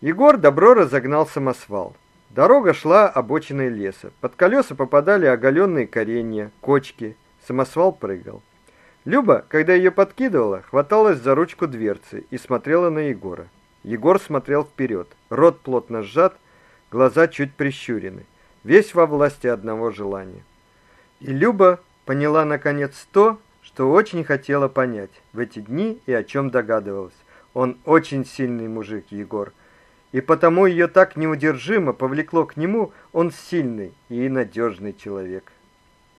Егор добро разогнал самосвал. Дорога шла обочиной леса. Под колеса попадали оголенные коренья, кочки. Самосвал прыгал. Люба, когда ее подкидывала, хваталась за ручку дверцы и смотрела на Егора. Егор смотрел вперед. Рот плотно сжат, глаза чуть прищурены. Весь во власти одного желания. И Люба поняла наконец то, что очень хотела понять в эти дни и о чем догадывалась. Он очень сильный мужик, Егор и потому ее так неудержимо повлекло к нему, он сильный и надежный человек.